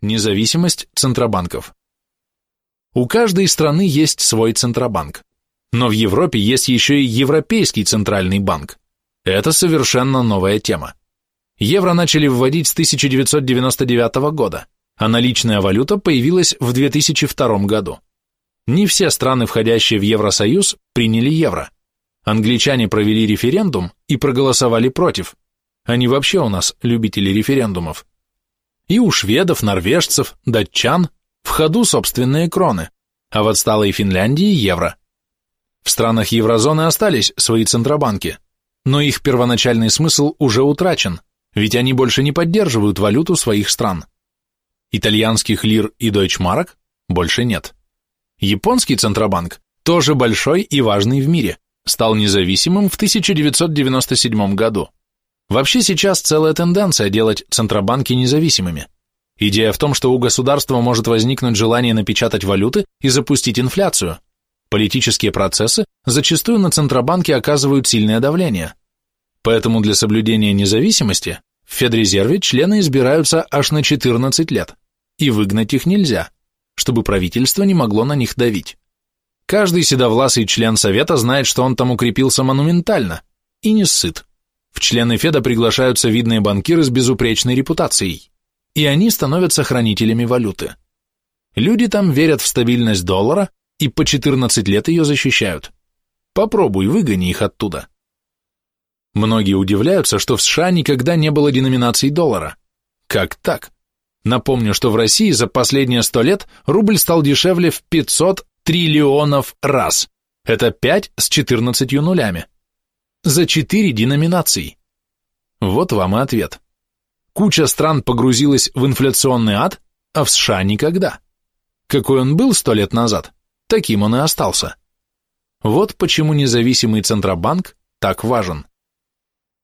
Независимость центробанков. У каждой страны есть свой центробанк. Но в Европе есть еще и Европейский центральный банк. Это совершенно новая тема. Евро начали вводить с 1999 года, а наличная валюта появилась в 2002 году. Не все страны, входящие в Евросоюз, приняли евро. Англичане провели референдум и проголосовали против. Они вообще у нас любители референдумов. И у шведов, норвежцев, датчан в ходу собственные кроны, а в отсталой Финляндии евро. В странах еврозоны остались свои центробанки, но их первоначальный смысл уже утрачен, ведь они больше не поддерживают валюту своих стран. Итальянских лир и дойчмарок больше нет. Японский центробанк, тоже большой и важный в мире, стал независимым в 1997 году. Вообще сейчас целая тенденция делать центробанки независимыми. Идея в том, что у государства может возникнуть желание напечатать валюты и запустить инфляцию. Политические процессы зачастую на центробанке оказывают сильное давление. Поэтому для соблюдения независимости в Федрезерве члены избираются аж на 14 лет, и выгнать их нельзя, чтобы правительство не могло на них давить. Каждый седовласый член Совета знает, что он там укрепился монументально и не сыт. В члены Феда приглашаются видные банкиры с безупречной репутацией, и они становятся хранителями валюты. Люди там верят в стабильность доллара и по 14 лет ее защищают. Попробуй, выгони их оттуда. Многие удивляются, что в США никогда не было деноминаций доллара. Как так? Напомню, что в России за последние 100 лет рубль стал дешевле в 500 триллионов раз. Это 5 с 14 нулями за четыре деноминации. Вот вам и ответ. Куча стран погрузилась в инфляционный ад, а в США никогда. Какой он был сто лет назад, таким он и остался. Вот почему независимый Центробанк так важен.